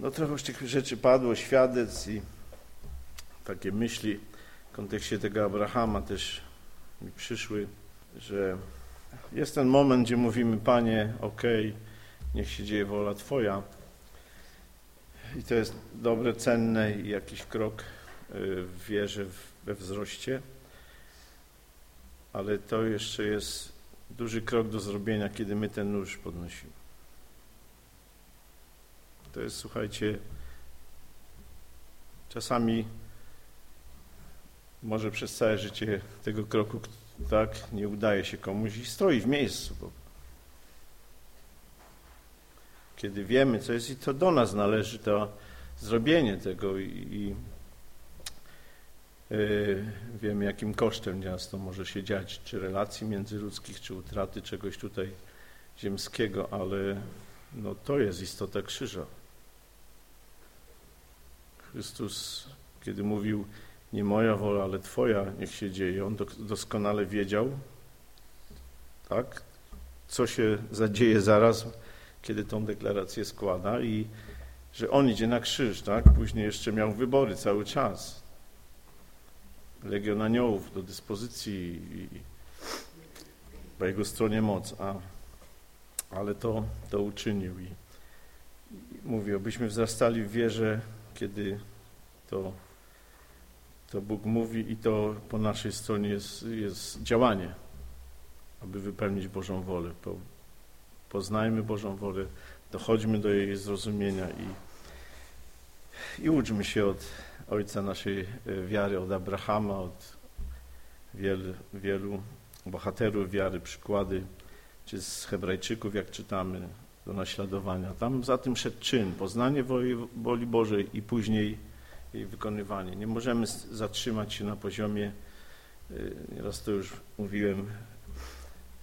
No trochę już tych rzeczy padło, świadectw i takie myśli w kontekście tego Abrahama też mi przyszły, że jest ten moment, gdzie mówimy, Panie, okej, okay, niech się dzieje wola Twoja. I to jest dobre, cenne i jakiś krok y, w wierze, we wzroście. Ale to jeszcze jest duży krok do zrobienia, kiedy my ten nóż podnosimy. To jest, słuchajcie, czasami może przez całe życie tego kroku tak nie udaje się komuś i stoi w miejscu. Bo kiedy wiemy, co jest i to do nas należy, to zrobienie tego i, i yy, wiemy, jakim kosztem to może się dziać, czy relacji międzyludzkich, czy utraty czegoś tutaj ziemskiego, ale no, to jest istota krzyża. Chrystus, kiedy mówił, nie moja wola, ale Twoja niech się dzieje, on doskonale wiedział, tak, co się zadzieje zaraz, kiedy tą deklarację składa i że on idzie na krzyż, tak? Później jeszcze miał wybory cały czas. Legion aniołów do dyspozycji i po jego stronie moc, a, ale to, to uczynił i, i mówię, abyśmy wzrastali w wierze, kiedy to, to Bóg mówi i to po naszej stronie jest, jest działanie, aby wypełnić Bożą wolę. Po, poznajmy Bożą wolę, dochodźmy do jej zrozumienia i, i uczmy się od ojca naszej e, wiary, od Abrahama, od wielu, wielu bohaterów wiary, przykłady, czy z Hebrajczyków, jak czytamy, do naśladowania. Tam za tym szedł czyn, poznanie woli, woli Bożej i później jej wykonywanie. Nie możemy zatrzymać się na poziomie, y, raz to już mówiłem,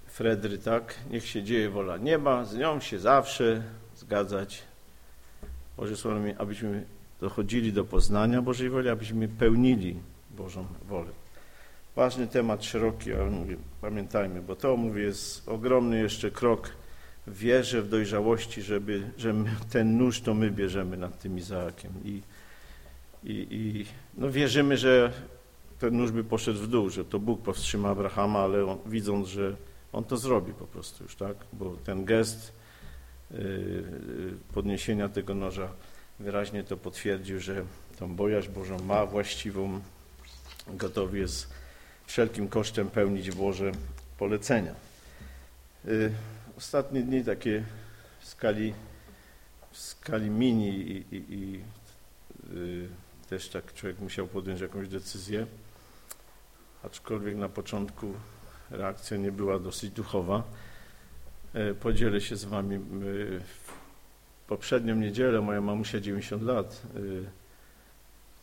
Fredry, tak? Niech się dzieje wola nieba, z nią się zawsze zgadzać. Boże Słowo abyśmy dochodzili do poznania Bożej woli, abyśmy pełnili Bożą wolę. Ważny temat, szeroki, ale mówię, pamiętajmy, bo to, mówię, jest ogromny jeszcze krok w wierze, w dojrzałości, żeby, że ten nóż to my bierzemy nad tym Izaakiem. I, i, i no wierzymy, że ten nóż by poszedł w dół, że to Bóg powstrzyma Abrahama, ale on, widząc, że on to zrobi po prostu już, tak? Bo ten gest yy, podniesienia tego noża wyraźnie to potwierdził, że tą bojaźń Bożą ma właściwą, gotowy jest wszelkim kosztem pełnić Boże polecenia. Yy, ostatnie dni takie w skali, w skali mini i, i, i yy, też tak człowiek musiał podjąć jakąś decyzję, aczkolwiek na początku reakcja nie była dosyć duchowa. Yy, podzielę się z wami. Yy, poprzednią niedzielę moja mamusia 90 lat yy,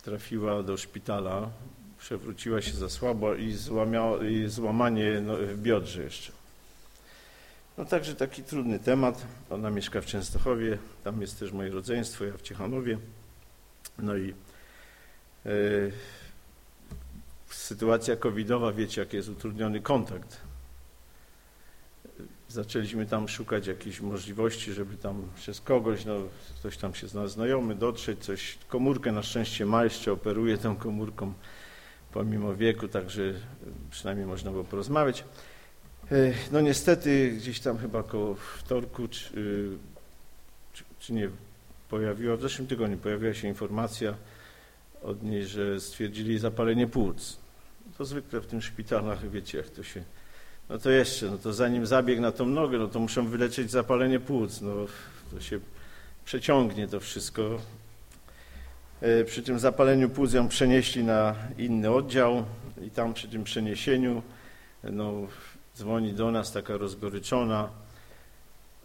trafiła do szpitala, przewróciła się za słabo i, złamia, i złamanie no, w biodrze jeszcze. No także taki trudny temat. Ona mieszka w Częstochowie, tam jest też moje rodzeństwo, ja w Ciechanowie. No i e, sytuacja covidowa, wiecie, jak jest utrudniony kontakt. Zaczęliśmy tam szukać jakichś możliwości, żeby tam przez kogoś, no ktoś tam się znalazł znajomy, dotrzeć, coś, komórkę na szczęście ma, jeszcze operuje tą komórką pomimo wieku, także przynajmniej można było porozmawiać. E, no niestety gdzieś tam chyba koło wtorku, czy, czy, czy, nie, pojawiła, w zeszłym tygodniu pojawiła się informacja od niej, że stwierdzili zapalenie płuc. To zwykle w tym szpitalach, wiecie jak to się... No to jeszcze, no to zanim zabieg na tą nogę, no to muszą wyleczyć zapalenie płuc, no to się przeciągnie to wszystko. E, przy tym zapaleniu płuc ją przenieśli na inny oddział i tam przy tym przeniesieniu no, dzwoni do nas taka rozgoryczona.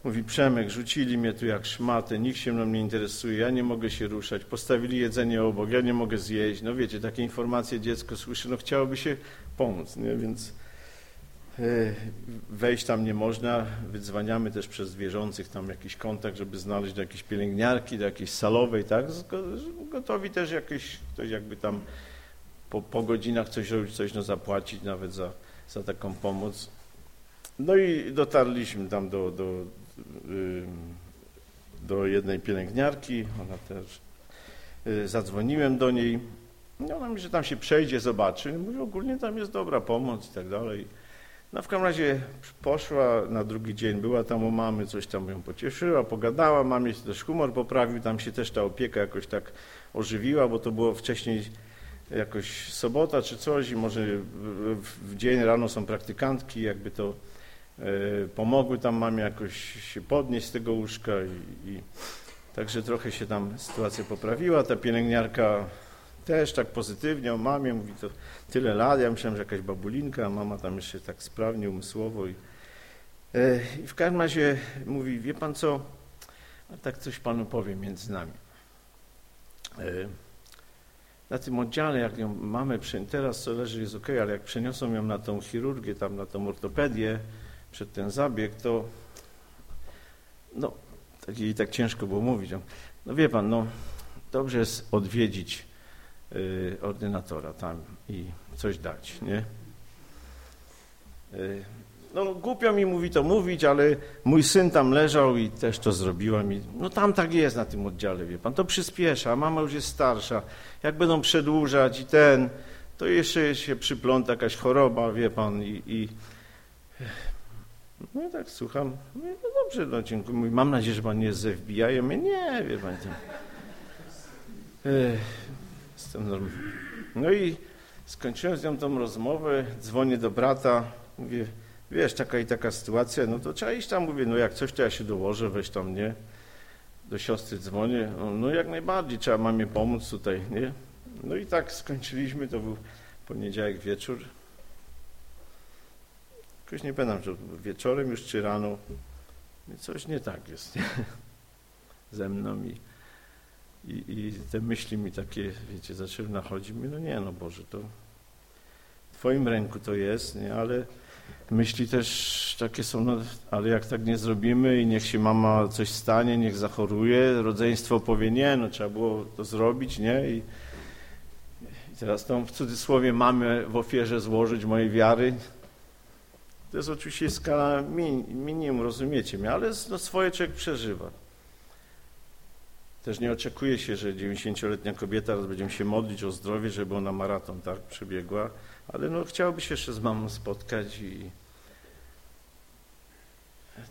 Mówi, Przemek, rzucili mnie tu jak szmatę, nikt się mną nie interesuje, ja nie mogę się ruszać, postawili jedzenie obok, ja nie mogę zjeść. No wiecie, takie informacje dziecko słyszy, no chciałoby się pomóc, nie? więc e, wejść tam nie można. Wydzwaniamy też przez wierzących tam jakiś kontakt, żeby znaleźć do jakiejś pielęgniarki, do jakiejś salowej, tak? Gotowi też jakieś, ktoś jakby tam po, po godzinach coś robić, coś no zapłacić nawet za, za taką pomoc. No i dotarliśmy tam do, do, do jednej pielęgniarki, ona też, y, zadzwoniłem do niej, no ona mi, że tam się przejdzie, zobaczy, mówi, ogólnie tam jest dobra pomoc i tak dalej. No w każdym razie poszła, na drugi dzień. Była tam u mamy, coś tam ją pocieszyła, pogadała, mamie się też humor poprawił, tam się też ta opieka jakoś tak ożywiła, bo to było wcześniej jakoś sobota czy coś i może w dzień rano są praktykantki, jakby to pomogły tam mamie jakoś się podnieść z tego łóżka i, i także trochę się tam sytuacja poprawiła. Ta pielęgniarka też tak pozytywnie o mamie, mówi to tyle lat, ja myślałem, że jakaś babulinka, a mama tam jeszcze tak sprawnie, umysłowo i, e, i w każdym razie mówi, wie pan co, tak coś panu powiem między nami. E, na tym oddziale, jak ją mamy, teraz co leży jest ok, ale jak przeniosą ją na tą chirurgię, tam na tą ortopedię, przed ten zabieg, to no, tak, jej tak ciężko było mówić. No wie pan, no dobrze jest odwiedzić y, ordynatora tam i coś dać, nie? Y, no głupio mi mówi to mówić, ale mój syn tam leżał i też to zrobiłam. I, no tam tak jest na tym oddziale, wie pan, to przyspiesza, mama już jest starsza, jak będą przedłużać i ten, to jeszcze się przypląta jakaś choroba, wie pan, i, i no i tak słucham, no dobrze, no dziękuję, mam nadzieję, że pan nie jest z FBI, ja mówię, nie, wie pan, to... No i skończyłem z nią tą rozmowę, dzwonię do brata, mówię, wiesz, taka i taka sytuacja, no to trzeba iść tam, mówię, no jak coś, to ja się dołożę, weź tam, nie? Do siostry dzwonię, no, no jak najbardziej, trzeba mamie pomóc tutaj, nie? No i tak skończyliśmy, to był poniedziałek wieczór. Jakoś nie pamiętam, czy wieczorem już, czy rano. Coś nie tak jest nie? ze mną i, i, i, te myśli mi takie, wiecie, zaczęły nachodzić. mi, no nie, no Boże, to w Twoim ręku to jest, nie? ale myśli też takie są, no, ale jak tak nie zrobimy i niech się mama coś stanie, niech zachoruje, rodzeństwo powie nie, no trzeba było to zrobić, nie? I, i teraz tą w cudzysłowie mamy w ofierze złożyć mojej wiary. To jest oczywiście skala minimum, rozumiecie mnie, ale no, swoje człowiek przeżywa. Też nie oczekuje się, że 90-letnia kobieta, teraz będziemy się modlić o zdrowie, żeby ona maraton tak przebiegła, ale no chciałoby się jeszcze z mamą spotkać i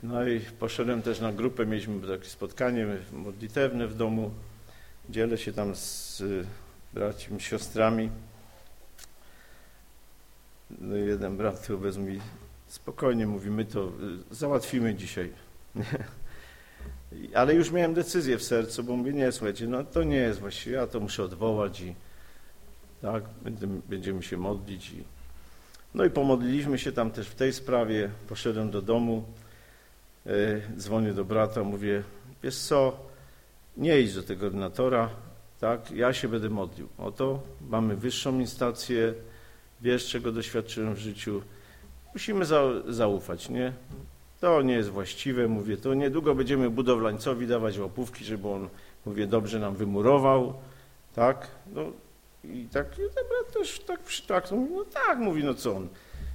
no i poszedłem też na grupę, mieliśmy takie spotkanie modlitewne w domu, dzielę się tam z braćmi, siostrami. No jeden brat wobec mi spokojnie mówi, my to załatwimy dzisiaj. Ale już miałem decyzję w sercu, bo mówię, nie, słuchajcie, no to nie jest właściwie, ja to muszę odwołać i tak, będziemy się modlić. I... No i pomodliliśmy się tam też w tej sprawie, poszedłem do domu, e, dzwonię do brata, mówię, wiesz co, nie idź do tego ordynatora, tak, ja się będę modlił. Oto mamy wyższą instancję, wiesz, czego doświadczyłem w życiu, musimy za, zaufać, nie? To nie jest właściwe, mówię, to niedługo będziemy budowlańcowi dawać łapówki, żeby on, mówię, dobrze nam wymurował, tak? No i tak, i brat też tak przytaknął, no tak, mówi, no co on,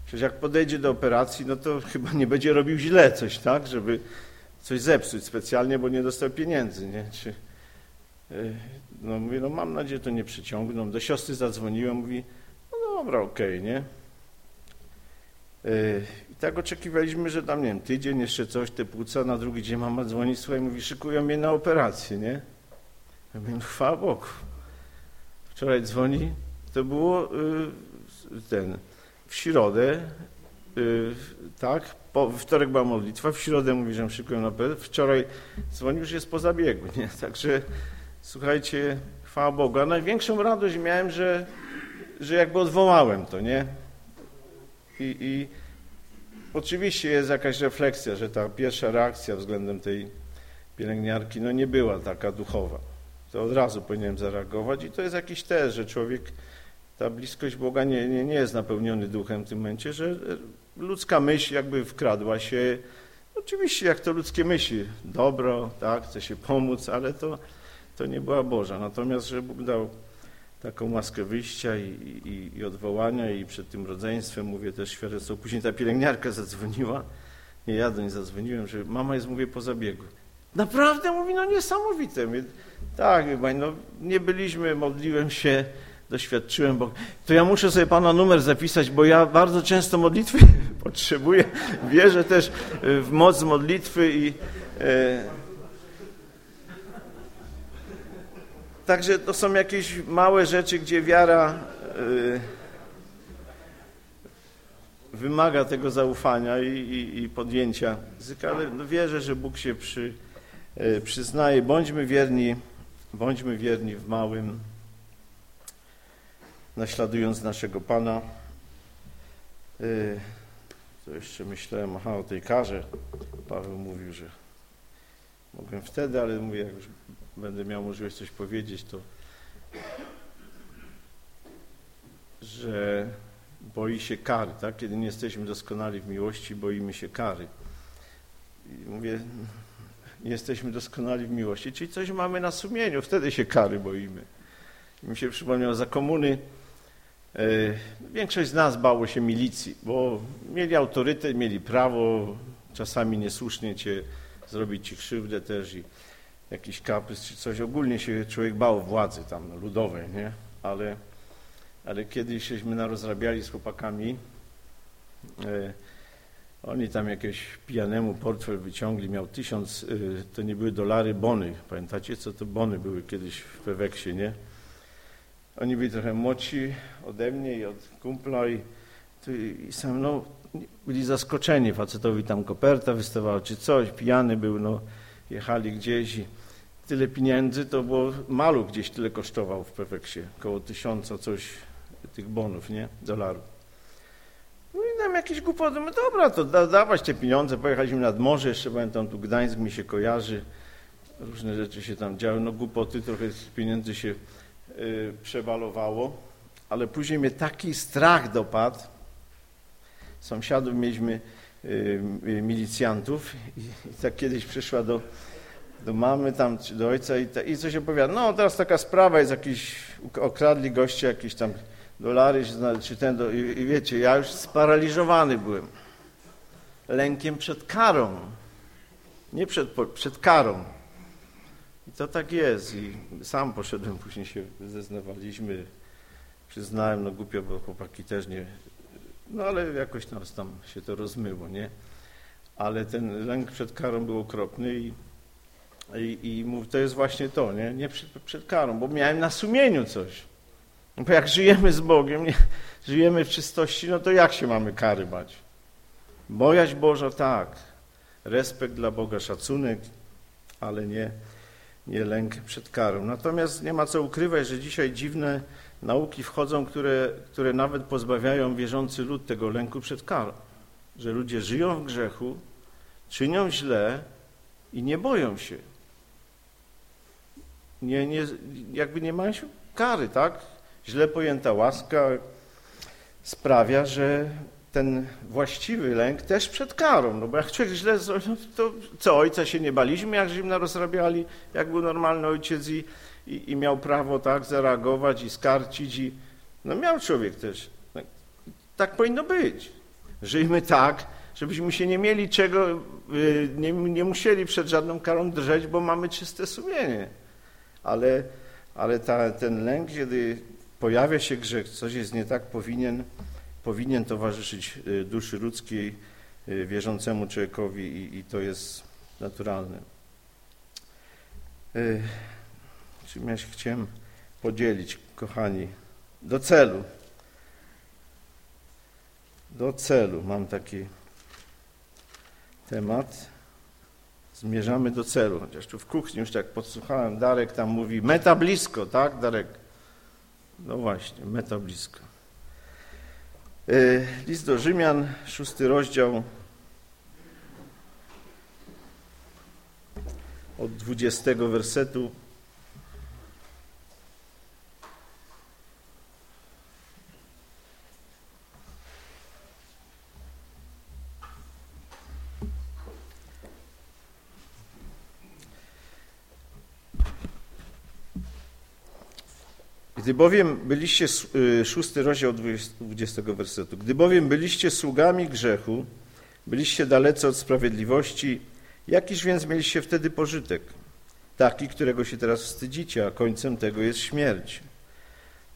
przecież jak podejdzie do operacji, no to chyba nie będzie robił źle coś, tak, żeby coś zepsuć specjalnie, bo nie dostał pieniędzy, nie? Czy, e, no mówię, no mam nadzieję, to nie przyciągną. Do siostry zadzwoniłem, mówi, no dobra, okej, okay, nie? E, I tak oczekiwaliśmy, że tam, nie wiem, tydzień, jeszcze coś, te płuca, na drugi dzień mama dzwoni, słuchaj, mówi, szykują mnie na operację, nie? Ja mówię, no chwała Bogu. Wczoraj dzwoni, to było y, ten, w środę, y, tak, po, w wtorek była modlitwa, w środę mówi, że szykują na operację, wczoraj dzwoni, już jest po zabiegu, nie? Także, słuchajcie, chwała Bogu. A największą radość miałem, że, że jakby odwołałem to, nie? I, I oczywiście jest jakaś refleksja, że ta pierwsza reakcja względem tej pielęgniarki no nie była taka duchowa. To od razu powinienem zareagować i to jest jakiś też, że człowiek, ta bliskość Boga nie, nie, nie jest napełniony duchem w tym momencie, że ludzka myśl jakby wkradła się. Oczywiście jak to ludzkie myśli, dobro, tak, chce się pomóc, ale to, to nie była Boża. Natomiast, że Bóg dał taką łaskę wyjścia i, i, i, odwołania i przed tym rodzeństwem mówię też świadectwo. Później ta pielęgniarka zadzwoniła, nie ja do niej zadzwoniłem, że mama jest, mówię, po zabiegu. Naprawdę, mówi, no niesamowite. tak, no nie byliśmy, modliłem się, doświadczyłem, bo to ja muszę sobie Pana numer zapisać, bo ja bardzo często modlitwy potrzebuję. Wierzę też w moc modlitwy i e, Także to są jakieś małe rzeczy, gdzie wiara y, wymaga tego zaufania i, i, i podjęcia ale no wierzę, że Bóg się przy, y, przyznaje. Bądźmy wierni, bądźmy wierni w małym, naśladując naszego Pana. Y, to jeszcze myślałem, aha, o tej karze. Paweł mówił, że mogłem wtedy, ale mówię, jak już będę miał możliwość coś powiedzieć, to że boi się kary, tak? Kiedy nie jesteśmy doskonali w miłości, boimy się kary. I mówię, nie jesteśmy doskonali w miłości, czyli coś mamy na sumieniu, wtedy się kary boimy. I mi się przypomniał za komuny, e, większość z nas bało się milicji, bo mieli autorytet, mieli prawo, czasami niesłusznie cię zrobić ci krzywdę też i jakiś kaprys czy coś. Ogólnie się człowiek bał władzy tam ludowej, nie? Ale, ale kiedyś żeśmy narozrabiali z chłopakami, e, oni tam jakieś pijanemu portfel wyciągli, miał tysiąc, e, to nie były dolary, bony. Pamiętacie, co to bony były kiedyś w Peweksie, nie? Oni byli trochę młodsi ode mnie i od kumpla i, i sam, no, byli zaskoczeni. Facetowi tam koperta wystawała czy coś, pijany był, no, jechali gdzieś i tyle pieniędzy, to było maluch gdzieś tyle kosztował w Peweksie, około tysiąca coś tych bonów, nie, dolarów. No i nam jakieś głupoty, no dobra, to da, dawać te pieniądze, pojechaliśmy nad morze, jeszcze pamiętam, tu Gdańsk mi się kojarzy, różne rzeczy się tam działy, no głupoty, trochę pieniędzy się y, przebalowało, ale później mnie taki strach dopadł, sąsiadów mieliśmy y, y, milicjantów i, i tak kiedyś przyszła do do mamy tam, czy do ojca i, te, i coś opowiada. No teraz taka sprawa jest jakiś, okradli goście jakieś tam dolary, czy ten, do, i, i wiecie, ja już sparaliżowany byłem. Lękiem przed karą. Nie przed, przed karą. I to tak jest. I sam poszedłem, później się zeznawaliśmy. Przyznałem, no głupio, bo chłopaki też nie... No ale jakoś nas tam się to rozmyło, nie? Ale ten lęk przed karą był okropny i i, i mów, to jest właśnie to, nie, nie przed, przed, karą, bo miałem na sumieniu coś. Bo jak żyjemy z Bogiem, nie, żyjemy w czystości, no to jak się mamy kary bać? Bojaźń Boża tak, respekt dla Boga, szacunek, ale nie, nie lęk przed karą. Natomiast nie ma co ukrywać, że dzisiaj dziwne nauki wchodzą, które, które nawet pozbawiają wierzący lud tego lęku przed karą. Że ludzie żyją w grzechu, czynią źle i nie boją się nie, nie, jakby nie mają się kary, tak? Źle pojęta łaska sprawia, że ten właściwy lęk też przed karą, no bo jak człowiek źle zrobił, no to co, ojca się nie baliśmy, jak żeśmy rozrabiali, jak był normalny ojciec i, i, i, miał prawo tak zareagować i skarcić i no miał człowiek też. Tak, tak powinno być. Żyjmy tak, żebyśmy się nie mieli czego, y, nie, nie musieli przed żadną karą drżeć, bo mamy czyste sumienie ale, ale ta, ten lęk, kiedy pojawia się grzech, coś jest nie tak, powinien, powinien towarzyszyć y, duszy ludzkiej, y, wierzącemu człowiekowi i, i to jest naturalne. Y, czym ja się chciałem podzielić, kochani? Do celu. Do celu mam taki temat zmierzamy do celu. Chociaż tu w kuchni już tak podsłuchałem, Darek tam mówi, meta blisko, tak Darek? No właśnie, meta blisko. Y, list do Rzymian, szósty rozdział, od dwudziestego wersetu. Gdy bowiem byliście, y, szósty rozdział 20 wersetu, gdy bowiem byliście sługami grzechu, byliście dalece od sprawiedliwości, Jakiż więc mieliście wtedy pożytek? Taki, którego się teraz wstydzicie, a końcem tego jest śmierć.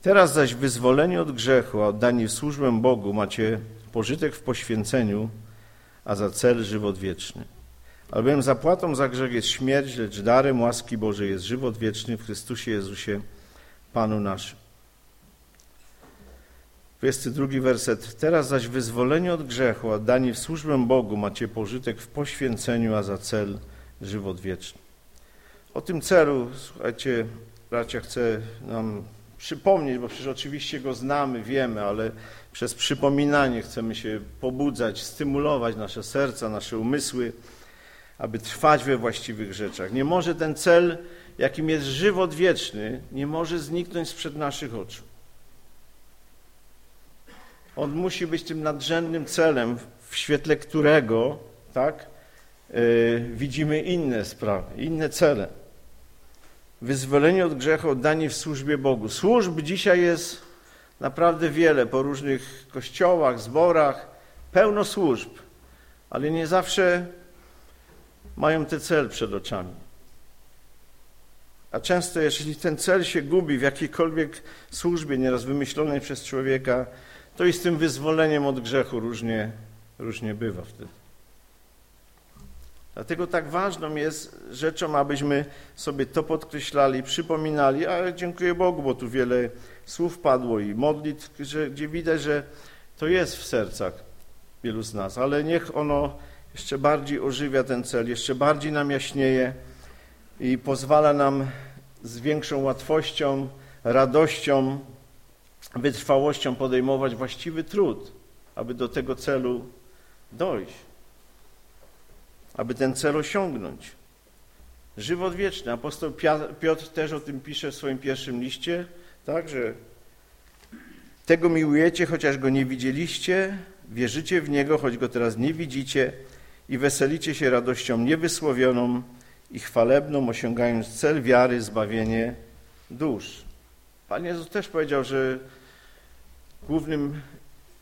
Teraz zaś wyzwoleni od grzechu, a oddani w służbę Bogu macie pożytek w poświęceniu, a za cel żywot wieczny. Albowiem zapłatą za grzech jest śmierć, lecz darem łaski Bożej jest żywot wieczny w Chrystusie Jezusie, Panu naszym. 22 werset. Teraz zaś wyzwoleni od grzechu, a dani w służbę Bogu macie pożytek w poświęceniu, a za cel żywot wieczny. O tym celu, słuchajcie, bracia, chcę nam przypomnieć, bo przecież oczywiście go znamy, wiemy, ale przez przypominanie chcemy się pobudzać, stymulować nasze serca, nasze umysły, aby trwać we właściwych rzeczach. Nie może ten cel, jakim jest żywot wieczny, nie może zniknąć sprzed naszych oczu. On musi być tym nadrzędnym celem, w świetle którego tak, yy, widzimy inne sprawy, inne cele. Wyzwolenie od grzechu, oddanie w służbie Bogu. Służb dzisiaj jest naprawdę wiele po różnych kościołach, zborach, pełno służb, ale nie zawsze mają ten cel przed oczami. A często, jeżeli ten cel się gubi w jakiejkolwiek służbie, nieraz wymyślonej przez człowieka, to i z tym wyzwoleniem od grzechu różnie, różnie bywa wtedy. Dlatego tak ważną jest rzeczą, abyśmy sobie to podkreślali, przypominali, ale dziękuję Bogu, bo tu wiele słów padło i modlitw, że, gdzie widać, że to jest w sercach wielu z nas, ale niech ono jeszcze bardziej ożywia ten cel, jeszcze bardziej nam jaśnieje i pozwala nam z większą łatwością, radością wytrwałością podejmować właściwy trud, aby do tego celu dojść, aby ten cel osiągnąć. Żywot wieczny. Apostoł Piotr też o tym pisze w swoim pierwszym liście, tak, że tego miłujecie, chociaż go nie widzieliście, wierzycie w niego, choć go teraz nie widzicie i weselicie się radością niewysłowioną i chwalebną, osiągając cel wiary, zbawienie dusz. Pan Jezus też powiedział, że głównym,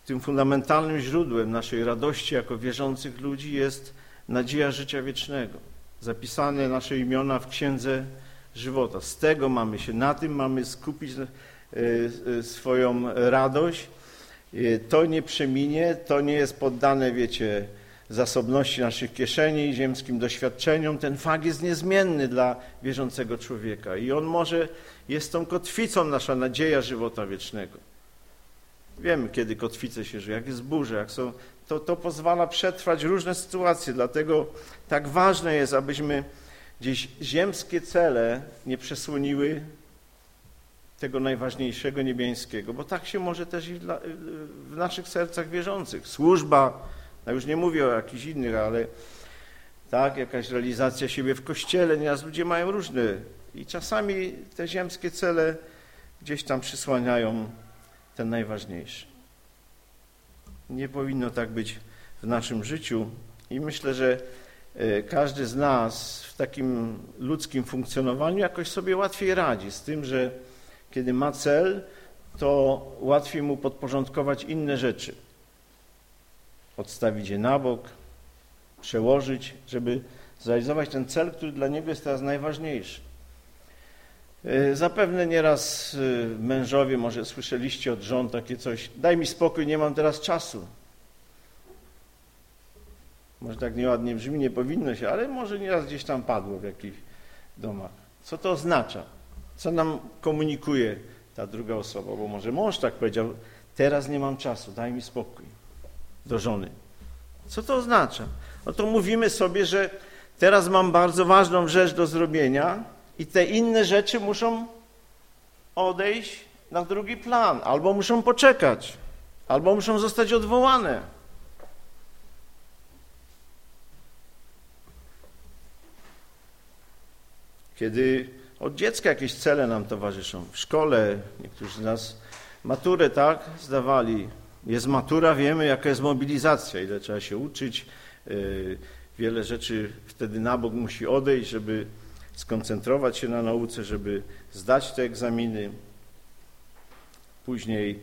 tym fundamentalnym źródłem naszej radości jako wierzących ludzi jest nadzieja życia wiecznego. Zapisane nasze imiona w Księdze Żywota. Z tego mamy się, na tym mamy skupić e, e, swoją radość. E, to nie przeminie, to nie jest poddane, wiecie, zasobności naszych kieszeni i ziemskim doświadczeniom. Ten fakt jest niezmienny dla wierzącego człowieka i on może, jest tą kotwicą nasza nadzieja żywota wiecznego. Wiemy, kiedy kotwice się żyją, jak jest burza, jak są, to, to pozwala przetrwać różne sytuacje, dlatego tak ważne jest, abyśmy gdzieś ziemskie cele nie przesłoniły tego najważniejszego niebiańskiego, bo tak się może też i w naszych sercach wierzących. Służba, no już nie mówię o jakichś innych, ale tak, jakaś realizacja siebie w kościele, nieraz ludzie mają różne i czasami te ziemskie cele gdzieś tam przysłaniają ten najważniejszy. Nie powinno tak być w naszym życiu i myślę, że e, każdy z nas w takim ludzkim funkcjonowaniu jakoś sobie łatwiej radzi z tym, że kiedy ma cel, to łatwiej mu podporządkować inne rzeczy. Odstawić je na bok, przełożyć, żeby zrealizować ten cel, który dla niego jest teraz najważniejszy. E, zapewne nieraz e, mężowie, może słyszeliście od żon takie coś, daj mi spokój, nie mam teraz czasu. Może tak nieładnie brzmi, nie powinno się, ale może nieraz gdzieś tam padło w jakichś domach. Co to oznacza? Co nam komunikuje ta druga osoba? Bo może mąż tak powiedział, teraz nie mam czasu, daj mi spokój do żony. Co to oznacza? No to mówimy sobie, że teraz mam bardzo ważną rzecz do zrobienia, i te inne rzeczy muszą odejść na drugi plan, albo muszą poczekać, albo muszą zostać odwołane. Kiedy od dziecka jakieś cele nam towarzyszą, w szkole, niektórzy z nas maturę, tak, zdawali. Jest matura, wiemy, jaka jest mobilizacja, ile trzeba się uczyć. Y, wiele rzeczy wtedy na bok musi odejść, żeby skoncentrować się na nauce, żeby zdać te egzaminy. Później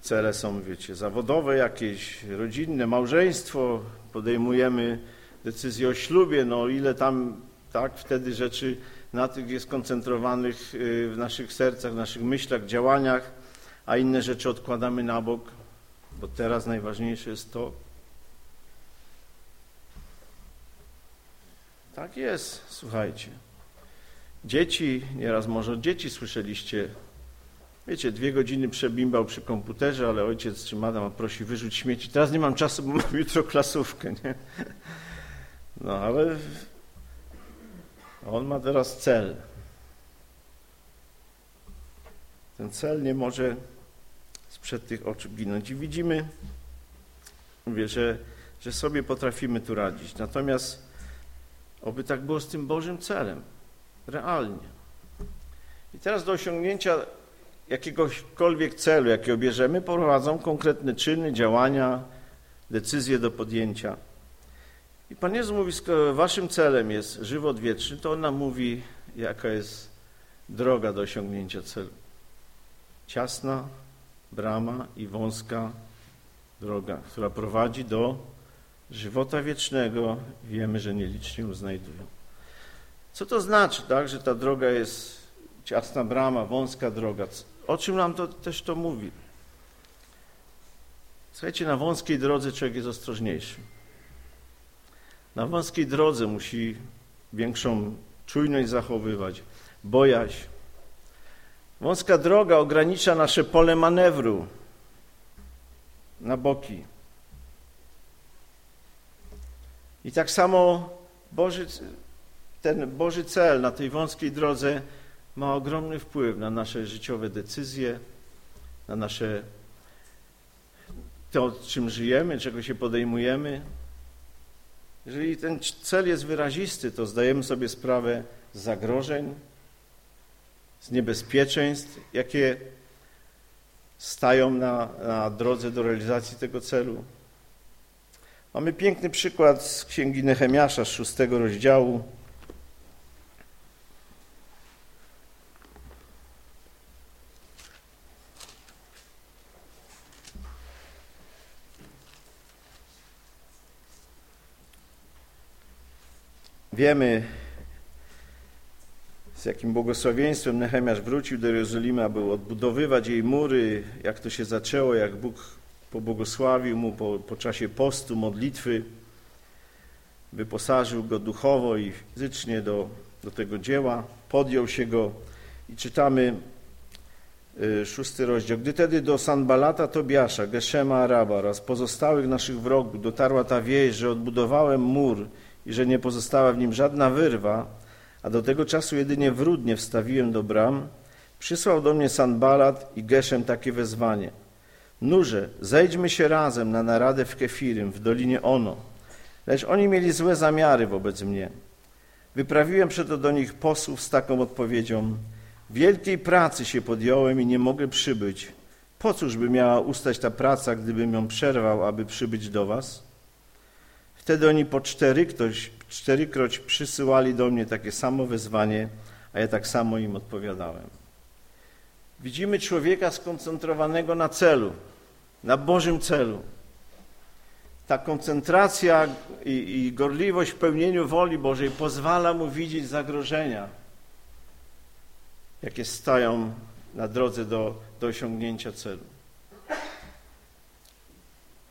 cele są, wiecie, zawodowe jakieś, rodzinne, małżeństwo. Podejmujemy decyzję o ślubie, no ile tam tak wtedy rzeczy na tych jest skoncentrowanych y, w naszych sercach, w naszych myślach, działaniach, a inne rzeczy odkładamy na bok, bo teraz najważniejsze jest to. Tak jest, słuchajcie. Dzieci, nieraz może dzieci słyszeliście, wiecie, dwie godziny przebimbał przy komputerze, ale ojciec czy madam prosi wyrzuć śmieci. Teraz nie mam czasu, bo mam jutro klasówkę, nie? No ale on ma teraz cel. Ten cel nie może sprzed tych oczu ginąć. I widzimy, mówię, że, że sobie potrafimy tu radzić. Natomiast oby tak było z tym Bożym celem, realnie. I teraz do osiągnięcia jakiegokolwiek celu, jaki obierzemy, prowadzą konkretne czyny, działania, decyzje do podjęcia. I Pan Jezus mówi, skoro waszym celem jest żywot wieczny, to On nam mówi, jaka jest droga do osiągnięcia celu. Ciasna brama i wąska droga, która prowadzi do żywota wiecznego. Wiemy, że nieliczni ją znajdują. Co to znaczy, tak, że ta droga jest ciasna brama, wąska droga? O czym nam to też to mówi? Słuchajcie, na wąskiej drodze człowiek jest ostrożniejszy. Na wąskiej drodze musi większą czujność zachowywać, bojaźń. Wąska droga ogranicza nasze pole manewru na boki. I tak samo Boży, ten Boży cel na tej wąskiej drodze ma ogromny wpływ na nasze życiowe decyzje, na nasze to, czym żyjemy, czego się podejmujemy, jeżeli ten cel jest wyrazisty, to zdajemy sobie sprawę z zagrożeń, z niebezpieczeństw, jakie stają na, na drodze do realizacji tego celu. Mamy piękny przykład z księgi Nehemiasza z szóstego rozdziału. Wiemy, z jakim błogosławieństwem Nehemiasz wrócił do Jerozolimy, aby odbudowywać jej mury, jak to się zaczęło, jak Bóg pobłogosławił mu po, po czasie postu, modlitwy, wyposażył go duchowo i fizycznie do, do tego dzieła, podjął się go i czytamy y, szósty rozdział. Gdy tedy do Sanbalata Tobiasza, Geszema Araba oraz pozostałych naszych wrogów dotarła ta wieść, że odbudowałem mur i że nie pozostała w nim żadna wyrwa, a do tego czasu jedynie wródnie wstawiłem do bram, przysłał do mnie Sanbalat i Geszem takie wezwanie. Nurze, zejdźmy się razem na naradę w Kefirym, w dolinie Ono. Lecz oni mieli złe zamiary wobec mnie. Wyprawiłem przeto do nich posłów z taką odpowiedzią. Wielkiej pracy się podjąłem i nie mogę przybyć. Po cóż by miała ustać ta praca, gdybym ją przerwał, aby przybyć do was? Wtedy oni po czterykroć, czterykroć przysyłali do mnie takie samo wezwanie, a ja tak samo im odpowiadałem. Widzimy człowieka skoncentrowanego na celu, na Bożym celu. Ta koncentracja i, i gorliwość w pełnieniu woli Bożej pozwala mu widzieć zagrożenia, jakie stają na drodze do, do osiągnięcia celu.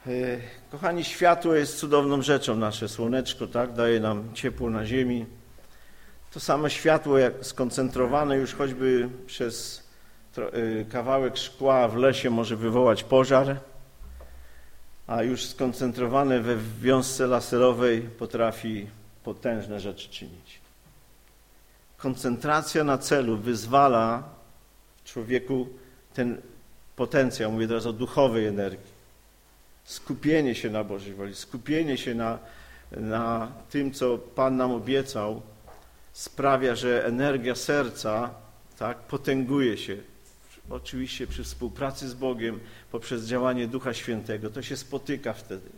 E, kochani, światło jest cudowną rzeczą, nasze słoneczko, tak? Daje nam ciepło na ziemi. To samo światło, jak skoncentrowane już choćby przez e, kawałek szkła w lesie może wywołać pożar, a już skoncentrowane we wiązce laserowej potrafi potężne rzeczy czynić. Koncentracja na celu wyzwala człowieku ten potencjał, mówię teraz o duchowej energii skupienie się na Bożej woli, skupienie się na, na tym, co Pan nam obiecał, sprawia, że energia serca tak, potęguje się. Oczywiście przy współpracy z Bogiem, poprzez działanie Ducha Świętego, to się spotyka wtedy.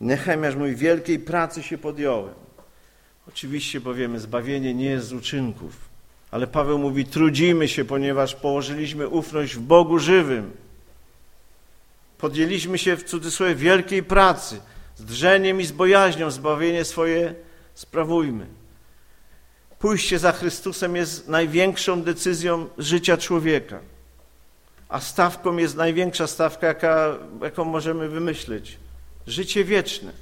Nehemiasz mówi, wielkiej pracy się podjąłem. Oczywiście powiemy, zbawienie nie jest z uczynków, ale Paweł mówi, trudzimy się, ponieważ położyliśmy ufność w Bogu żywym. podjęliśmy się w cudzysłowie wielkiej pracy, z drżeniem i z bojaźnią zbawienie swoje sprawujmy. Pójście za Chrystusem jest największą decyzją życia człowieka, a stawką jest największa stawka, jaka, jaką możemy wymyślić. Życie wieczne.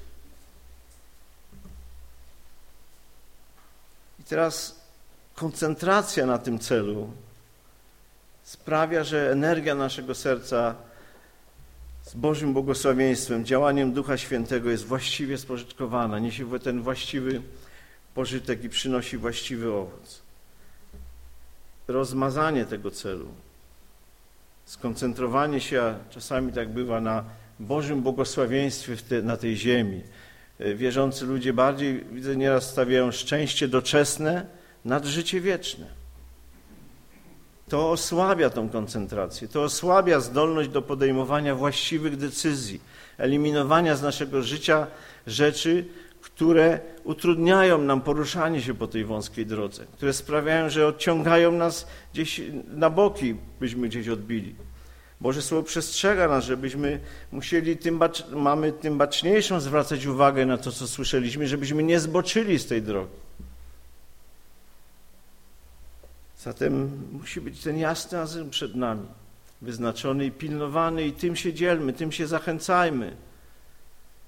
I teraz koncentracja na tym celu sprawia, że energia naszego serca z Bożym błogosławieństwem, działaniem Ducha Świętego jest właściwie spożytkowana, niesie ten właściwy pożytek i przynosi właściwy owoc. Rozmazanie tego celu, skoncentrowanie się, a czasami tak bywa, na Bożym błogosławieństwie te, na tej ziemi. E, wierzący ludzie bardziej, widzę, nieraz stawiają szczęście doczesne nad życie wieczne. To osłabia tą koncentrację, to osłabia zdolność do podejmowania właściwych decyzji, eliminowania z naszego życia rzeczy, które utrudniają nam poruszanie się po tej wąskiej drodze, które sprawiają, że odciągają nas gdzieś na boki, byśmy gdzieś odbili. Boże Słowo przestrzega nas, żebyśmy musieli tym, bacz, mamy tym baczniejszą zwracać uwagę na to, co słyszeliśmy, żebyśmy nie zboczyli z tej drogi. Zatem musi być ten jasny azyl przed nami, wyznaczony i pilnowany i tym się dzielmy, tym się zachęcajmy.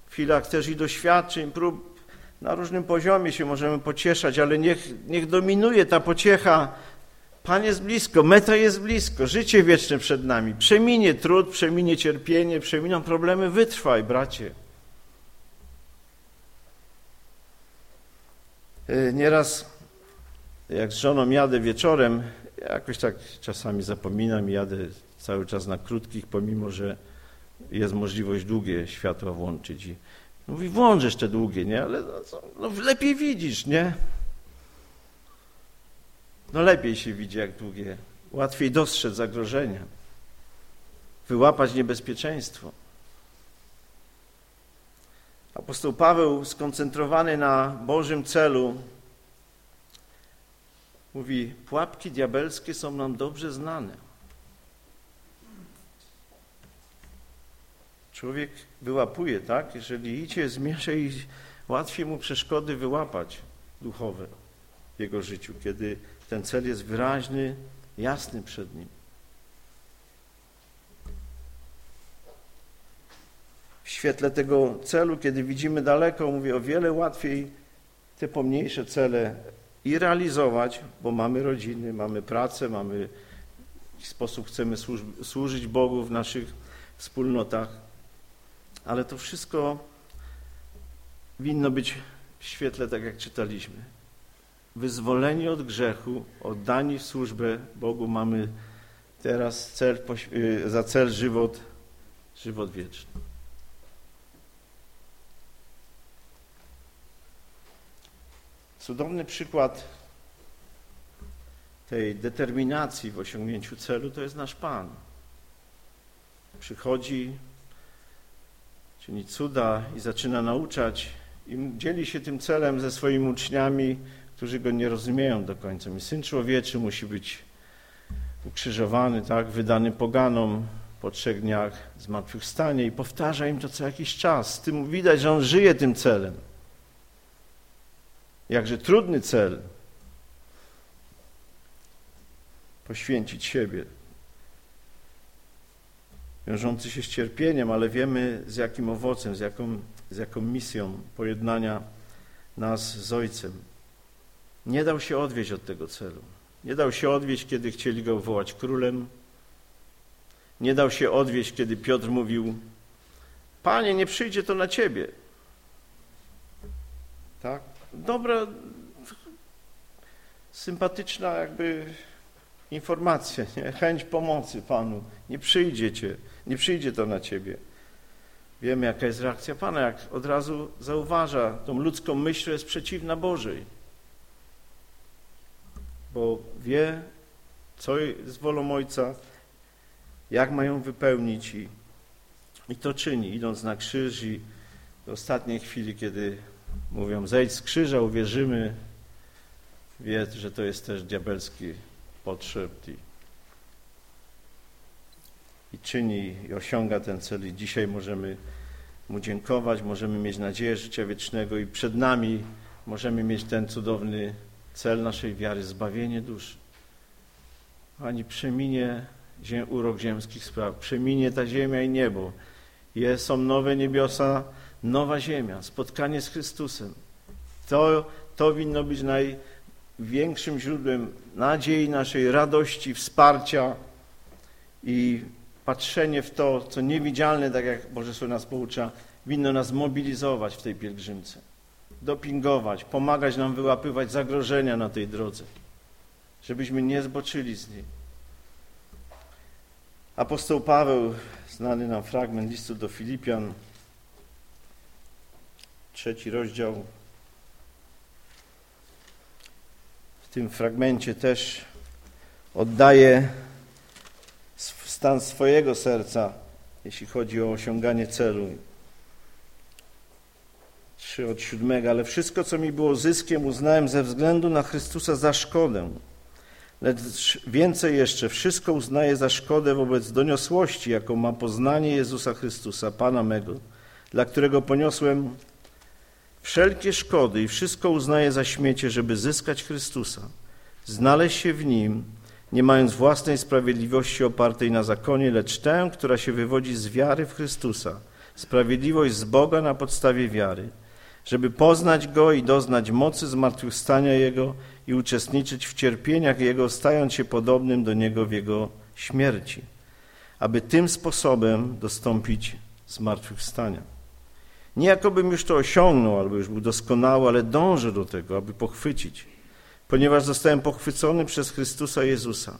W chwilach też i doświadczeń, prób na różnym poziomie się możemy pocieszać, ale niech, niech dominuje ta pociecha. Pan jest blisko, meta jest blisko, życie wieczne przed nami. Przeminie trud, przeminie cierpienie, przeminą problemy. Wytrwaj, bracie. E, nieraz jak z żoną jadę wieczorem, jakoś tak czasami zapominam i jadę cały czas na krótkich, pomimo że jest możliwość długie światła włączyć. I mówi, włączysz te długie, nie? Ale no, no, lepiej widzisz, nie? No lepiej się widzi jak długie. Łatwiej dostrzec zagrożenia. Wyłapać niebezpieczeństwo. Apostoł Paweł skoncentrowany na Bożym celu Mówi, pułapki diabelskie są nam dobrze znane. Człowiek wyłapuje, tak? Jeżeli idzie, zmierza i łatwiej mu przeszkody wyłapać duchowe w jego życiu, kiedy ten cel jest wyraźny, jasny przed nim. W świetle tego celu, kiedy widzimy daleko, mówię, o wiele łatwiej te pomniejsze cele i realizować, bo mamy rodziny, mamy pracę, mamy w sposób chcemy służyć Bogu w naszych wspólnotach, ale to wszystko winno być w świetle, tak jak czytaliśmy. Wyzwoleni od grzechu, oddani w służbę Bogu mamy teraz cel, za cel żywot, żywot wieczny. Cudowny przykład tej determinacji w osiągnięciu celu to jest nasz Pan. Przychodzi, czyni cuda i zaczyna nauczać i dzieli się tym celem ze swoimi uczniami, którzy go nie rozumieją do końca. I Syn Człowieczy musi być ukrzyżowany, tak, wydany poganom po trzech dniach zmartwychwstanie i powtarza im to co jakiś czas. Z tym widać, że on żyje tym celem jakże trudny cel poświęcić siebie, wiążący się z cierpieniem, ale wiemy z jakim owocem, z jaką, z jaką misją pojednania nas z Ojcem. Nie dał się odwieść od tego celu. Nie dał się odwieść, kiedy chcieli go wołać królem. Nie dał się odwieść, kiedy Piotr mówił: Panie, nie przyjdzie to na ciebie. Tak? Dobra, sympatyczna jakby informacja, nie? chęć pomocy Panu. Nie przyjdziecie, nie przyjdzie to na Ciebie. Wiemy, jaka jest reakcja Pana, jak od razu zauważa, tą ludzką myśl jest przeciwna Bożej. Bo wie, co jest wolą Ojca, jak mają wypełnić i, i to czyni, idąc na krzyż i do ostatniej chwili, kiedy mówią zejdź z krzyża, uwierzymy, wie, że to jest też diabelski potrzeb. i czyni i osiąga ten cel i dzisiaj możemy Mu dziękować, możemy mieć nadzieję życia wiecznego i przed nami możemy mieć ten cudowny cel naszej wiary, zbawienie duszy. Ani przeminie urok ziemskich spraw, przeminie ta ziemia i niebo. Jest, są nowe niebiosa, nowa ziemia, spotkanie z Chrystusem. To, to winno być największym źródłem nadziei naszej, radości, wsparcia i patrzenie w to, co niewidzialne, tak jak Boże Słowo nas poucza, winno nas mobilizować w tej pielgrzymce, dopingować, pomagać nam wyłapywać zagrożenia na tej drodze, żebyśmy nie zboczyli z niej. Apostoł Paweł, znany nam fragment listu do Filipian, trzeci rozdział. W tym fragmencie też oddaje stan swojego serca, jeśli chodzi o osiąganie celu. Trzy od siódmego, ale wszystko, co mi było zyskiem, uznałem ze względu na Chrystusa za szkodę. Lecz więcej jeszcze, wszystko uznaję za szkodę wobec doniosłości, jaką ma poznanie Jezusa Chrystusa, Pana mego, dla którego poniosłem wszelkie szkody i wszystko uznaję za śmiecie, żeby zyskać Chrystusa, znaleźć się w Nim, nie mając własnej sprawiedliwości opartej na zakonie, lecz tę, która się wywodzi z wiary w Chrystusa, sprawiedliwość z Boga na podstawie wiary, żeby poznać Go i doznać mocy zmartwychwstania Jego i uczestniczyć w cierpieniach Jego, stając się podobnym do Niego w Jego śmierci, aby tym sposobem dostąpić zmartwychwstania. Nie jakobym już to osiągnął, albo już był doskonały, ale dążę do tego, aby pochwycić – ponieważ zostałem pochwycony przez Chrystusa Jezusa.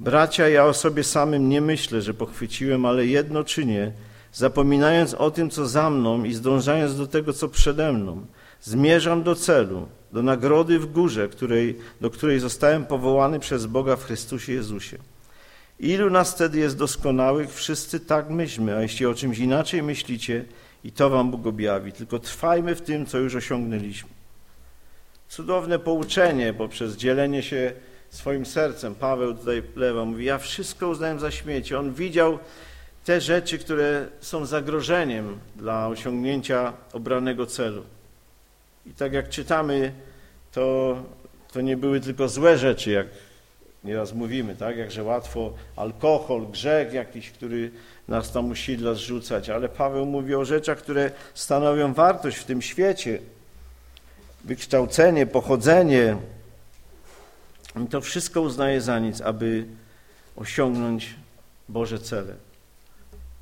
Bracia, ja o sobie samym nie myślę, że pochwyciłem, ale jedno czynię, zapominając o tym, co za mną i zdążając do tego, co przede mną. Zmierzam do celu, do nagrody w górze, której, do której zostałem powołany przez Boga w Chrystusie Jezusie. Ilu nas wtedy jest doskonałych? Wszyscy tak myślmy, a jeśli o czymś inaczej myślicie, i to wam Bóg objawi. Tylko trwajmy w tym, co już osiągnęliśmy cudowne pouczenie poprzez dzielenie się swoim sercem. Paweł tutaj lewa mówi, ja wszystko uznałem za śmieci. On widział te rzeczy, które są zagrożeniem dla osiągnięcia obranego celu. I tak jak czytamy, to, to nie były tylko złe rzeczy, jak nieraz mówimy, tak? Jakże łatwo alkohol, grzech jakiś, który nas tam usidla zrzucać, ale Paweł mówi o rzeczach, które stanowią wartość w tym świecie, wykształcenie, pochodzenie. I to wszystko uznaje za nic, aby osiągnąć Boże cele.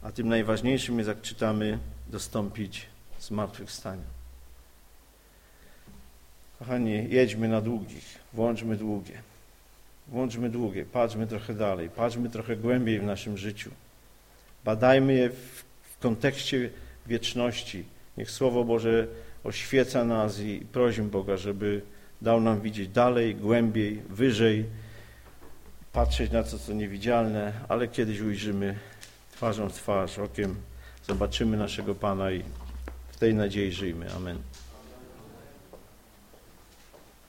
A tym najważniejszym jest, jak czytamy, dostąpić zmartwychwstania. Kochani, jedźmy na długich, włączmy długie. Włączmy długie, patrzmy trochę dalej, patrzmy trochę głębiej w naszym życiu. Badajmy je w, w kontekście wieczności. Niech Słowo Boże oświeca nas i prosimy Boga, żeby dał nam widzieć dalej, głębiej, wyżej, patrzeć na to, co niewidzialne, ale kiedyś ujrzymy twarzą w twarz, okiem, zobaczymy naszego Pana i w tej nadziei żyjmy. Amen.